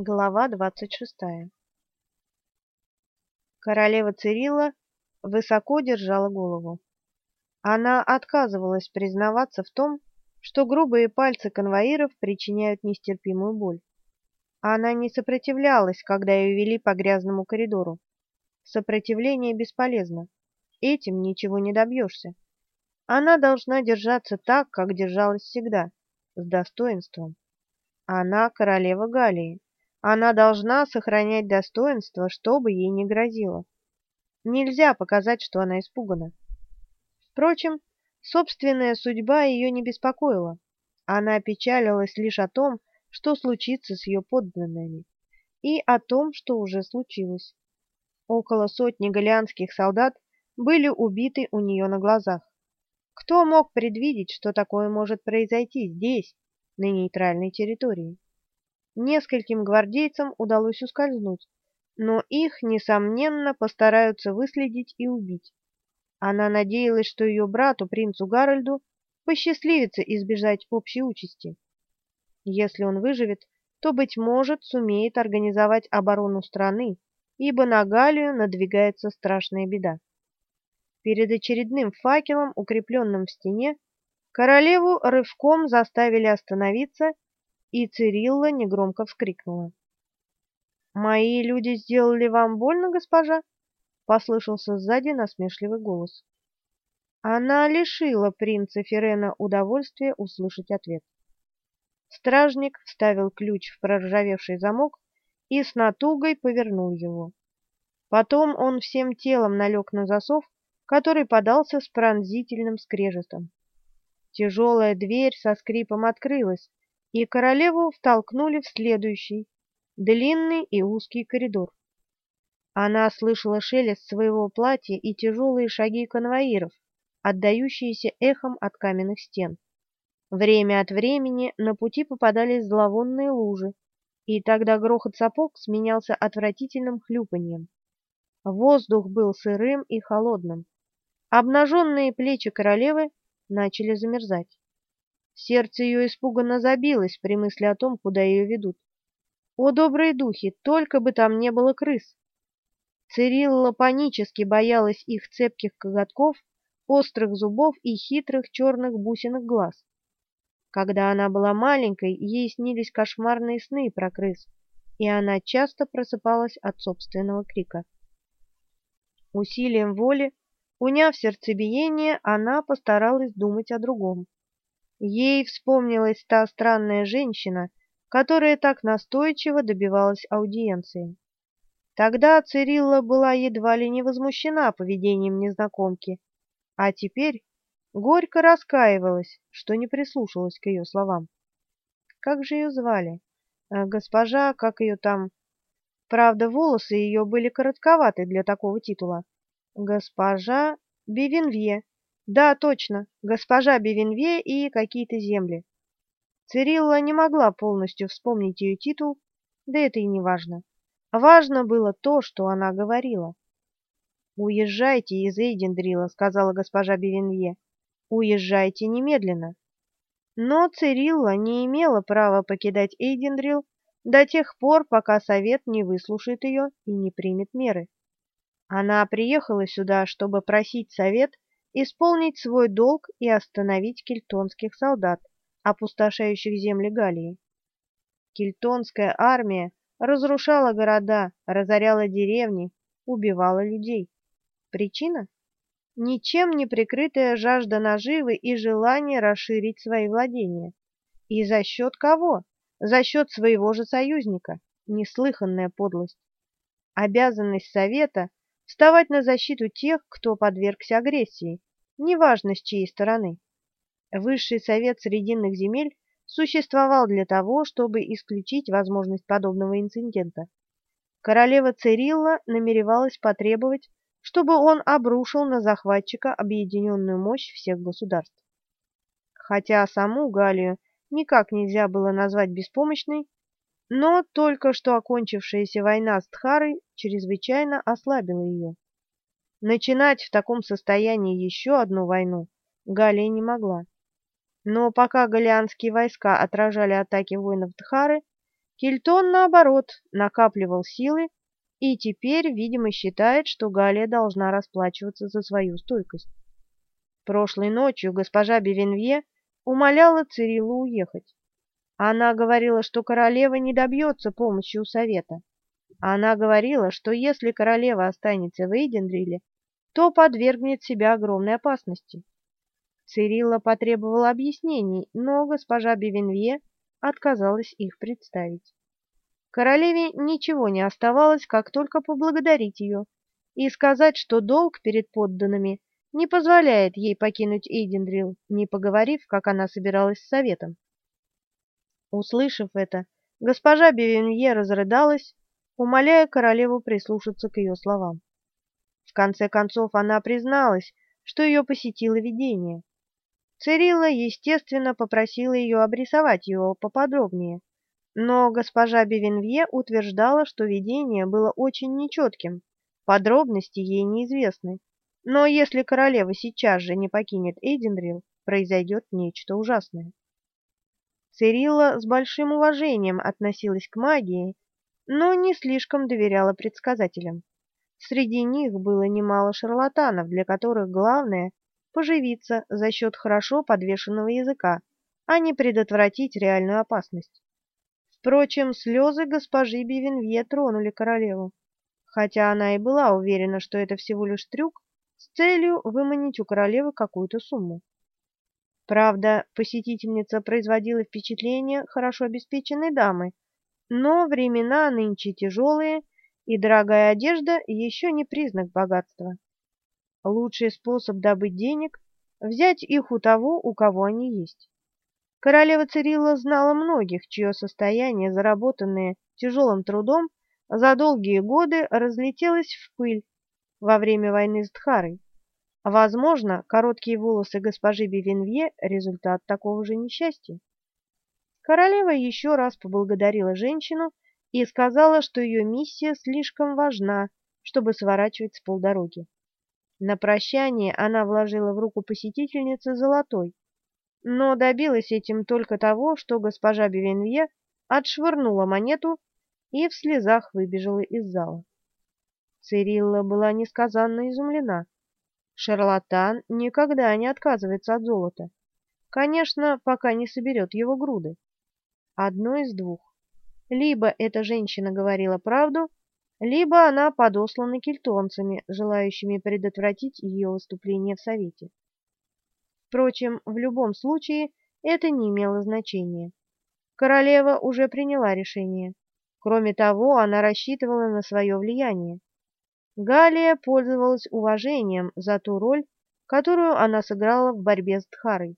Глава двадцать шестая. Королева Цирилла высоко держала голову. Она отказывалась признаваться в том, что грубые пальцы конвоиров причиняют нестерпимую боль. Она не сопротивлялась, когда ее вели по грязному коридору. Сопротивление бесполезно. Этим ничего не добьешься. Она должна держаться так, как держалась всегда, с достоинством. Она королева Галлии. Она должна сохранять достоинство, что бы ей ни грозило. Нельзя показать, что она испугана. Впрочем, собственная судьба ее не беспокоила. Она печалилась лишь о том, что случится с ее подданными, и о том, что уже случилось. Около сотни галианских солдат были убиты у нее на глазах. Кто мог предвидеть, что такое может произойти здесь, на нейтральной территории? Нескольким гвардейцам удалось ускользнуть, но их, несомненно, постараются выследить и убить. Она надеялась, что ее брату, принцу Гарольду, посчастливится избежать общей участи. Если он выживет, то, быть может, сумеет организовать оборону страны, ибо на Галию надвигается страшная беда. Перед очередным факелом, укрепленным в стене, королеву рывком заставили остановиться и Цирилла негромко вскрикнула. «Мои люди сделали вам больно, госпожа?» — послышался сзади насмешливый голос. Она лишила принца Ферена удовольствия услышать ответ. Стражник вставил ключ в проржавевший замок и с натугой повернул его. Потом он всем телом налег на засов, который подался с пронзительным скрежетом. Тяжелая дверь со скрипом открылась, и королеву втолкнули в следующий, длинный и узкий коридор. Она слышала шелест своего платья и тяжелые шаги конвоиров, отдающиеся эхом от каменных стен. Время от времени на пути попадались зловонные лужи, и тогда грохот сапог сменялся отвратительным хлюпаньем. Воздух был сырым и холодным. Обнаженные плечи королевы начали замерзать. Сердце ее испуганно забилось при мысли о том, куда ее ведут. О, добрые духи, только бы там не было крыс! Цирилла панически боялась их цепких коготков, острых зубов и хитрых черных бусинок глаз. Когда она была маленькой, ей снились кошмарные сны про крыс, и она часто просыпалась от собственного крика. Усилием воли, уняв сердцебиение, она постаралась думать о другом. Ей вспомнилась та странная женщина, которая так настойчиво добивалась аудиенции. Тогда Цирилла была едва ли не возмущена поведением незнакомки, а теперь горько раскаивалась, что не прислушалась к ее словам. Как же ее звали? Э, госпожа, как ее там? Правда, волосы ее были коротковаты для такого титула. Госпожа Бивенвье. Да, точно, госпожа Бевенве и какие-то земли. Цирилла не могла полностью вспомнить ее титул, да это и не важно. Важно было то, что она говорила. «Уезжайте из Эйдендрила», — сказала госпожа Бевенве. «Уезжайте немедленно». Но Цирилла не имела права покидать Эйдендрил до тех пор, пока совет не выслушает ее и не примет меры. Она приехала сюда, чтобы просить совет исполнить свой долг и остановить кельтонских солдат, опустошающих земли Галлии. Кельтонская армия разрушала города, разоряла деревни, убивала людей. Причина? Ничем не прикрытая жажда наживы и желание расширить свои владения. И за счет кого? За счет своего же союзника. Неслыханная подлость. Обязанность Совета вставать на защиту тех, кто подвергся агрессии, неважно с чьей стороны. Высший совет Срединных земель существовал для того, чтобы исключить возможность подобного инцидента. Королева Цирилла намеревалась потребовать, чтобы он обрушил на захватчика объединенную мощь всех государств. Хотя саму Галию никак нельзя было назвать беспомощной, но только что окончившаяся война с Тхарой чрезвычайно ослабила ее. Начинать в таком состоянии еще одну войну Галия не могла. Но пока галианские войска отражали атаки воинов Тхары, Кильтон, наоборот, накапливал силы и теперь, видимо, считает, что Галия должна расплачиваться за свою стойкость. Прошлой ночью госпожа Бевенвье умоляла Цириллу уехать. Она говорила, что королева не добьется помощи у совета. Она говорила, что если королева останется в Эйдендриле, то подвергнет себя огромной опасности. Цирилла потребовала объяснений, но госпожа Бевенвье отказалась их представить. Королеве ничего не оставалось, как только поблагодарить ее и сказать, что долг перед подданными не позволяет ей покинуть Эйдендрил, не поговорив, как она собиралась с советом. Услышав это, госпожа Бевенье разрыдалась, умоляя королеву прислушаться к ее словам. В конце концов она призналась, что ее посетило видение. Цирилла, естественно, попросила ее обрисовать его поподробнее, но госпожа Бевенвье утверждала, что видение было очень нечетким, подробности ей неизвестны. Но если королева сейчас же не покинет Эйденрил, произойдет нечто ужасное. Цирилла с большим уважением относилась к магии, но не слишком доверяла предсказателям. Среди них было немало шарлатанов, для которых главное – поживиться за счет хорошо подвешенного языка, а не предотвратить реальную опасность. Впрочем, слезы госпожи Бивенвье тронули королеву, хотя она и была уверена, что это всего лишь трюк с целью выманить у королевы какую-то сумму. Правда, посетительница производила впечатление хорошо обеспеченной дамы, но времена нынче тяжелые, и дорогая одежда еще не признак богатства. Лучший способ добыть денег – взять их у того, у кого они есть. Королева Цирилла знала многих, чье состояние, заработанное тяжелым трудом, за долгие годы разлетелось в пыль во время войны с Дхарой. Возможно, короткие волосы госпожи Бивенвье – результат такого же несчастья. Королева еще раз поблагодарила женщину и сказала, что ее миссия слишком важна, чтобы сворачивать с полдороги. На прощание она вложила в руку посетительницы золотой, но добилась этим только того, что госпожа Бевенвье отшвырнула монету и в слезах выбежала из зала. Цирилла была несказанно изумлена. Шарлатан никогда не отказывается от золота. Конечно, пока не соберет его груды. Одно из двух. Либо эта женщина говорила правду, либо она подослана кельтонцами, желающими предотвратить ее выступление в Совете. Впрочем, в любом случае это не имело значения. Королева уже приняла решение. Кроме того, она рассчитывала на свое влияние. Галия пользовалась уважением за ту роль, которую она сыграла в борьбе с Дхарой.